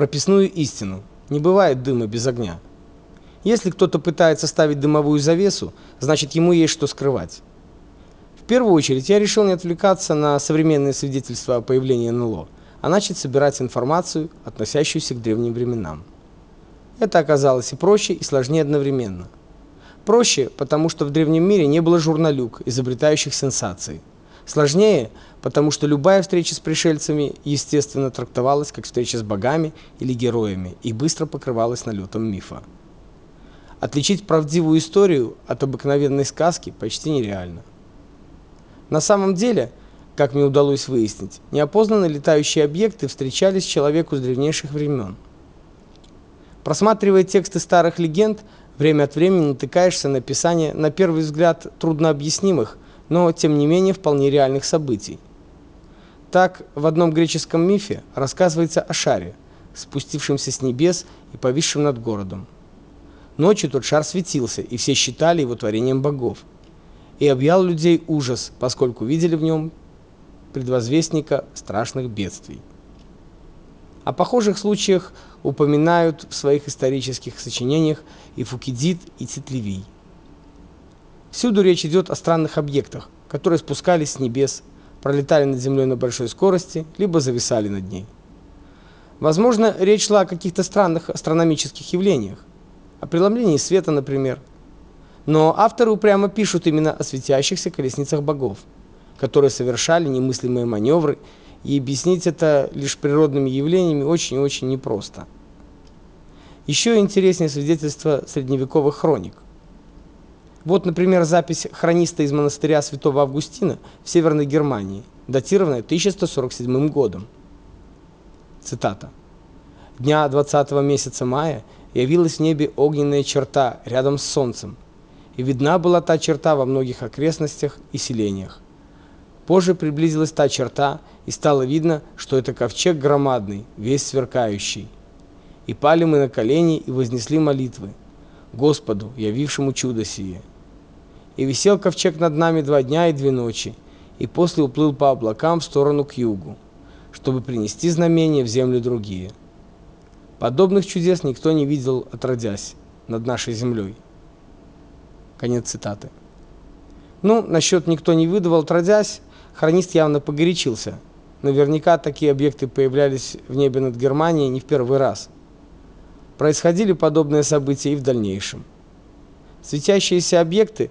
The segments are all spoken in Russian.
прописную истину. Не бывает дыма без огня. Если кто-то пытается ставить дымовую завесу, значит ему есть что скрывать. В первую очередь я решил не отвлекаться на современные свидетельства о появлении НЛО, а начать собирать информацию, относящуюся к древним временам. Это оказалось и проще, и сложнее одновременно. Проще, потому что в древнем мире не было журналюк, изобретающих сенсации. Сложнее, потому что любая встреча с пришельцами, естественно, трактовалась как встреча с богами или героями и быстро покрывалась налетом мифа. Отличить правдивую историю от обыкновенной сказки почти нереально. На самом деле, как мне удалось выяснить, неопознанные летающие объекты встречались человеку с древнейших времен. Просматривая тексты старых легенд, время от времени натыкаешься на описание, на первый взгляд, труднообъяснимых, но тем не менее вполне реальных событий. Так, в одном греческом мифе рассказывается о шаре, спустившемся с небес и повисшем над городом. Ночью тот шар светился, и все считали его творением богов. И объял людей ужас, поскольку видели в нем предвозвестника страшных бедствий. О похожих случаях упоминают в своих исторических сочинениях и Фукидид, и Цитливий. Всюду речь идет о странных объектах, которые спускались с небес, пролетали над землей на большой скорости, либо зависали над ней. Возможно, речь шла о каких-то странных астрономических явлениях, о преломлении света, например. Но авторы упрямо пишут именно о светящихся колесницах богов, которые совершали немыслимые маневры, и объяснить это лишь природными явлениями очень-очень непросто. Еще интереснее свидетельство средневековых хроник. Вот, например, запись хрониста из монастыря Святого Августина в Северной Германии, датированная 1147 годом. Цитата. Дня 20 месяца мая явилась в небе огненная черта рядом с солнцем, и видна была та черта во многих окрестностях и селениях. Позже приблизилась та черта, и стало видно, что это ковчег громадный, весь сверкающий. И пали мы на колени и вознесли молитвы Господу, явившему чудо сие. И висел ковчег над нами два дня и две ночи, и после уплыл по облакам в сторону к югу, чтобы принести знамения в землю другие. Подобных чудес никто не видел отродясь над нашей землей. Конец цитаты. Ну, насчет никто не выдавал отродясь, хронист явно погорячился. Наверняка такие объекты появлялись в небе над Германией не в первый раз. Происходили подобные события и в дальнейшем. Светящиеся объекты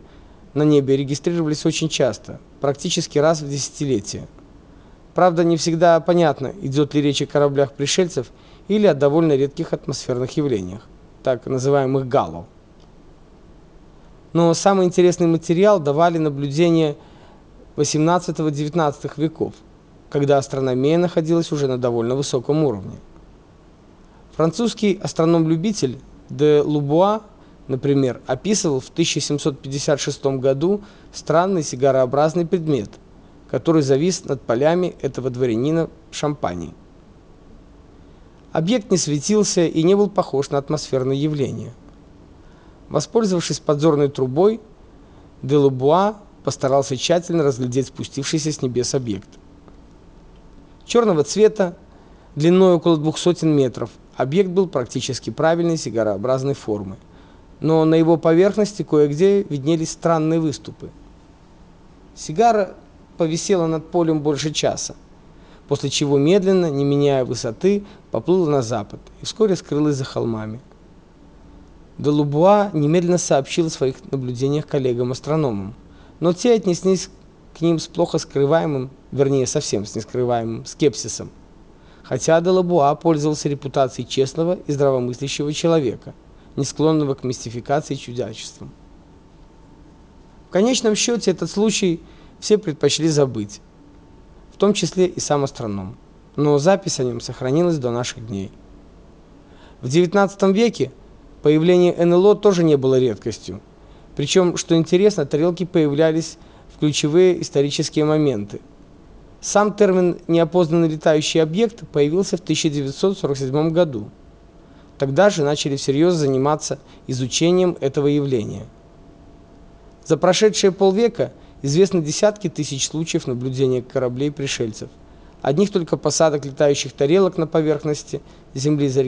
на небе регистрировались очень часто, практически раз в десятилетие. Правда, не всегда понятно, идет ли речь о кораблях пришельцев или о довольно редких атмосферных явлениях, так называемых гало. Но самый интересный материал давали наблюдения 18-19 веков, когда астрономия находилась уже на довольно высоком уровне. Французский астроном-любитель де Лубуа, например, описывал в 1756 году странный сигарообразный предмет, который завис над полями этого дворянина в Шампании. Объект не светился и не был похож на атмосферное явление. Воспользовавшись подзорной трубой, Делубуа постарался тщательно разглядеть спустившийся с небес объект. Черного цвета, длиной около двух сотен метров, объект был практически правильной сигарообразной формы, но на его поверхности кое-где виднелись странные выступы. Сигара повисела над полем больше часа после чего медленно, не меняя высоты, поплыла на запад и вскоре скрылась за холмами. Делубуа немедленно сообщил о своих наблюдениях коллегам-астрономам, но те отнеслись к ним с плохо скрываемым, вернее, совсем с нескрываемым скепсисом. Хотя Делубуа пользовался репутацией честного и здравомыслящего человека, не склонного к мистификации и чудачествам. В конечном счете этот случай все предпочли забыть в том числе и сам астроном. Но запись о нем сохранилась до наших дней. В XIX веке появление НЛО тоже не было редкостью. Причем, что интересно, тарелки появлялись в ключевые исторические моменты. Сам термин неопознанный летающий объект появился в 1947 году. Тогда же начали всерьез заниматься изучением этого явления. За прошедшие полвека Известны десятки тысяч случаев наблюдения кораблей пришельцев, Одних только посадок летающих тарелок на поверхности Земли